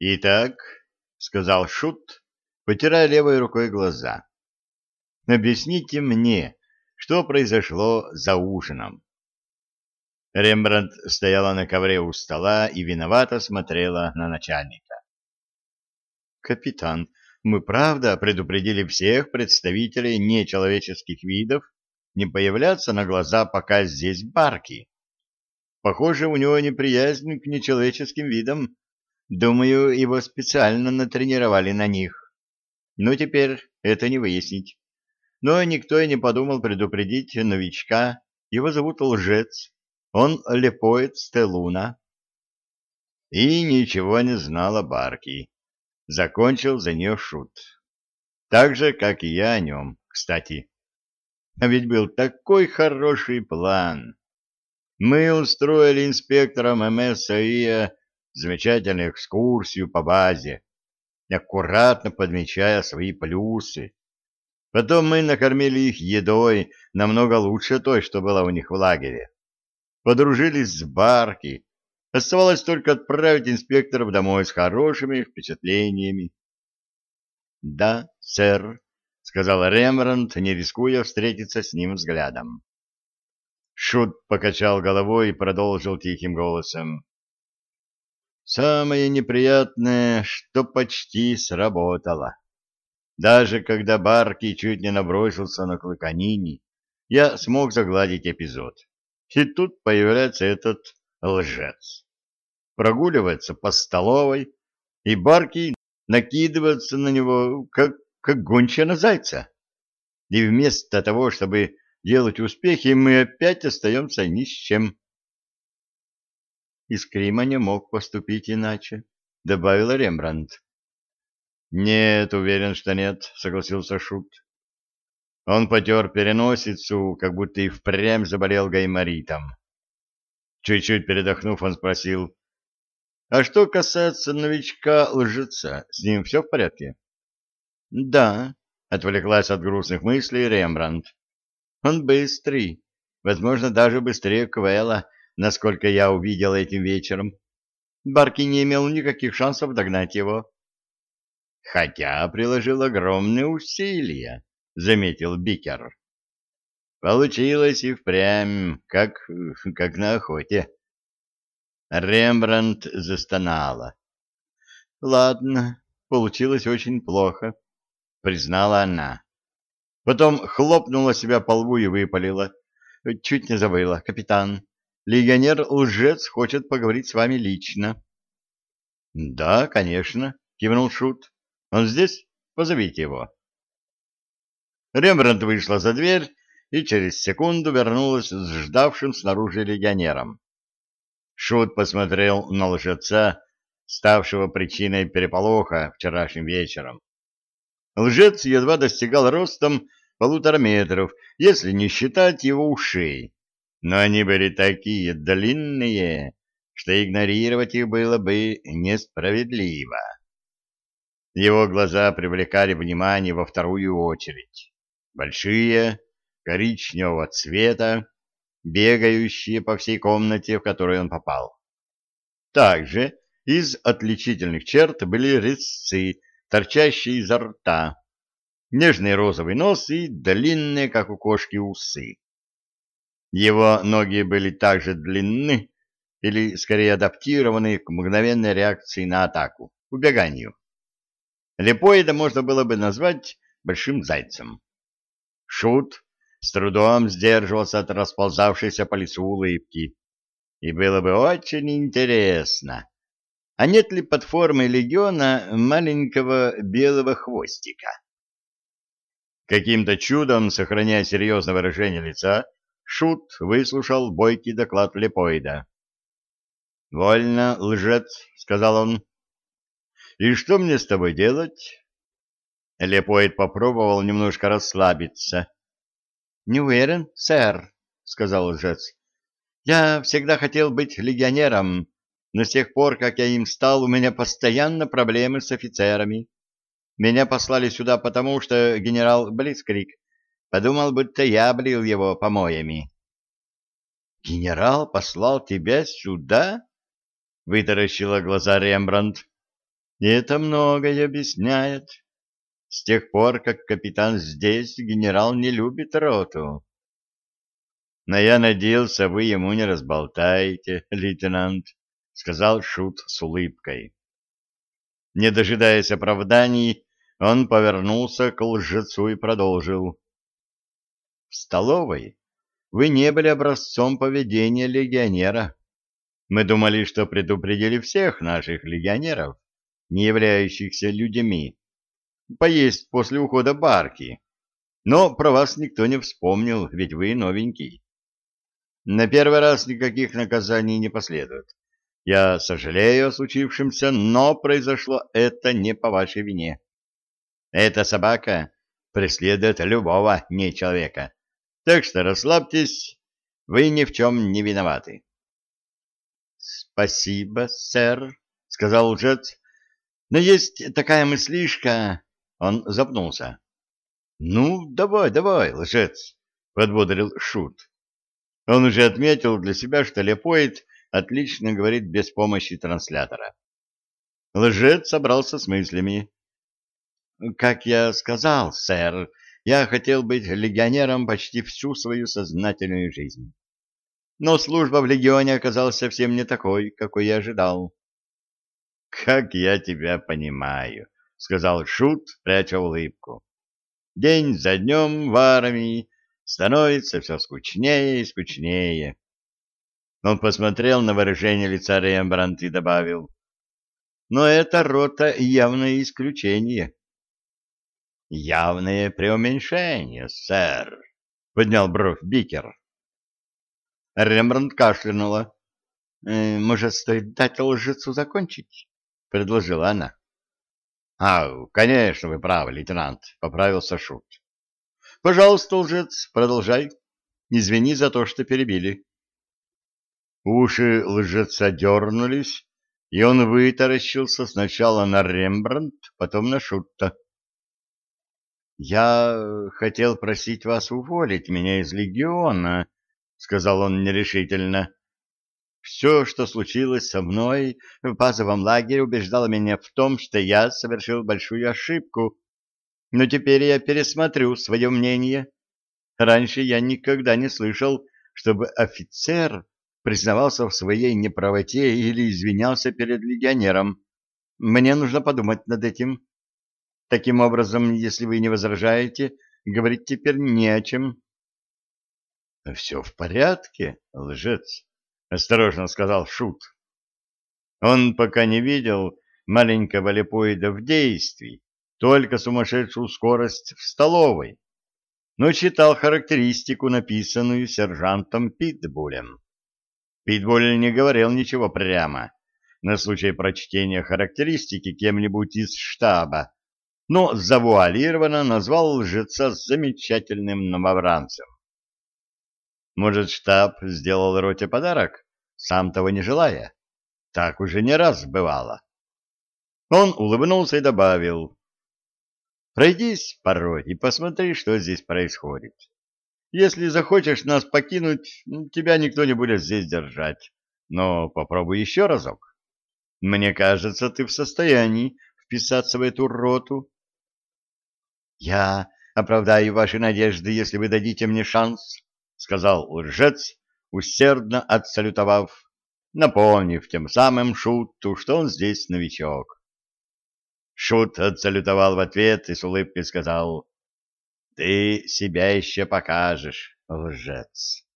«Итак», — сказал Шут, потирая левой рукой глаза, — «объясните мне, что произошло за ужином». Рембрандт стояла на ковре у стола и виновато смотрела на начальника. «Капитан, мы правда предупредили всех представителей нечеловеческих видов не появляться на глаза, пока здесь барки. Похоже, у него неприязнь к нечеловеческим видам. Думаю, его специально натренировали на них. Но теперь это не выяснить. Но никто и не подумал предупредить новичка. Его зовут Лжец. Он Лепоет Стелуна. И ничего не знала Барки. Закончил за нее шут. Так же, как и я о нем, кстати. А ведь был такой хороший план. Мы устроили инспекторам МСАИА замечательную экскурсию по базе, аккуратно подмечая свои плюсы. Потом мы накормили их едой намного лучше той, что была у них в лагере. Подружились с Барки. Оставалось только отправить инспекторов домой с хорошими впечатлениями. — Да, сэр, — сказал Рембрандт, не рискуя встретиться с ним взглядом. Шут покачал головой и продолжил тихим голосом. Самое неприятное, что почти сработало. Даже когда Барки чуть не набросился на Клыканини, я смог загладить эпизод. И тут появляется этот лжец. Прогуливается по столовой, и Барки накидывается на него, как, как гончая на зайца. И вместо того, чтобы делать успехи, мы опять остаемся ни с чем. Из Крима не мог поступить иначе, — добавила Рембрандт. — Нет, уверен, что нет, — согласился Шут. Он потер переносицу, как будто и впрямь заболел гайморитом. Чуть-чуть передохнув, он спросил, — А что касается новичка-лжеца, с ним все в порядке? — Да, — отвлеклась от грустных мыслей Рембрандт. — Он быстрый, возможно, даже быстрее Квелла, насколько я увидел этим вечером. Барки не имел никаких шансов догнать его. — Хотя приложил огромные усилия, — заметил Бикер. Получилось и впрямь, как, как на охоте. Рембрандт застонала. — Ладно, получилось очень плохо, — признала она. Потом хлопнула себя по лбу и выпалила. — Чуть не забыла, капитан. Легионер-лжец хочет поговорить с вами лично. — Да, конечно, — кивнул Шут. — Он здесь? Позовите его. Рембрандт вышла за дверь и через секунду вернулась с ждавшим снаружи легионером. Шут посмотрел на лжеца, ставшего причиной переполоха вчерашним вечером. Лжец едва достигал ростом полутора метров, если не считать его ушей но они были такие длинные, что игнорировать их было бы несправедливо. Его глаза привлекали внимание во вторую очередь. Большие, коричневого цвета, бегающие по всей комнате, в которую он попал. Также из отличительных черт были резцы, торчащие изо рта, нежный розовый нос и длинные, как у кошки, усы. Его ноги были также длинны, или скорее адаптированы к мгновенной реакции на атаку, убеганию. Лепоида можно было бы назвать большим зайцем. Шут с трудом сдерживался от расползавшейся по лицу улыбки. И было бы очень интересно, а нет ли под формой легиона маленького белого хвостика? Каким-то чудом, сохраняя серьезное выражение лица, Шут выслушал бойкий доклад Лепоида. — Вольно, лжец, — сказал он. — И что мне с тобой делать? Лепоид попробовал немножко расслабиться. — Не уверен, сэр, — сказал лжец. — Я всегда хотел быть легионером, но с тех пор, как я им стал, у меня постоянно проблемы с офицерами. Меня послали сюда потому, что генерал Блицкрик Подумал, будто я облил его помоями. — Генерал послал тебя сюда? — вытаращила глаза Рембрандт. Это многое объясняет. С тех пор, как капитан здесь, генерал не любит роту. Но я надеялся, вы ему не разболтаете, лейтенант, — сказал Шут с улыбкой. Не дожидаясь оправданий, он повернулся к лжецу и продолжил. — В столовой вы не были образцом поведения легионера. Мы думали, что предупредили всех наших легионеров, не являющихся людьми, поесть после ухода барки. Но про вас никто не вспомнил, ведь вы новенький. На первый раз никаких наказаний не последует. Я сожалею о случившемся, но произошло это не по вашей вине. Эта собака преследует любого не человека. Так что расслабьтесь, вы ни в чем не виноваты. — Спасибо, сэр, — сказал лжец. — Но есть такая мыслишка... Он запнулся. — Ну, давай, давай, лжец, — подбодрил Шут. Он уже отметил для себя, что Лепоид отлично говорит без помощи транслятора. Лжец собрался с мыслями. «Как я сказал, сэр, я хотел быть легионером почти всю свою сознательную жизнь. Но служба в легионе оказалась совсем не такой, какой я ожидал». «Как я тебя понимаю», — сказал Шут, пряча улыбку. «День за днем в армии становится все скучнее и скучнее». Он посмотрел на выражение лица Рембрандт и добавил. «Но эта рота явное исключение». «Явное преуменьшение, сэр», — поднял бровь Бикер. Рембрандт кашлянула. «Э, «Может, стоит дать лжецу закончить?» — предложила она. — А, конечно, вы правы, лейтенант, — поправился Шут. — Пожалуйста, лжец, продолжай. Извини за то, что перебили. Уши лжеца дернулись, и он вытаращился сначала на Рембрандт, потом на Шутта. — Я хотел просить вас уволить меня из легиона, — сказал он нерешительно. Все, что случилось со мной в базовом лагере, убеждало меня в том, что я совершил большую ошибку. Но теперь я пересмотрю свое мнение. Раньше я никогда не слышал, чтобы офицер признавался в своей неправоте или извинялся перед легионером. Мне нужно подумать над этим. Таким образом, если вы не возражаете, говорить теперь не о чем. — Все в порядке, лжец. — осторожно сказал Шут. Он пока не видел маленького лепоида в действии, только сумасшедшую скорость в столовой, но читал характеристику, написанную сержантом Питбулем. Питбуль не говорил ничего прямо на случай прочтения характеристики кем-нибудь из штаба, но завуалированно назвал лжеца замечательным новобранцем. Может, штаб сделал роте подарок, сам того не желая? Так уже не раз бывало. Он улыбнулся и добавил. Пройдись порой и посмотри, что здесь происходит. Если захочешь нас покинуть, тебя никто не будет здесь держать. Но попробуй еще разок. Мне кажется, ты в состоянии вписаться в эту роту. Я оправдаю ваши надежды, если вы дадите мне шанс, — сказал лжец, усердно отсалютовав, напомнив тем самым Шуту, что он здесь новичок. Шут отсалютовал в ответ и с улыбкой сказал, — Ты себя еще покажешь, лжец.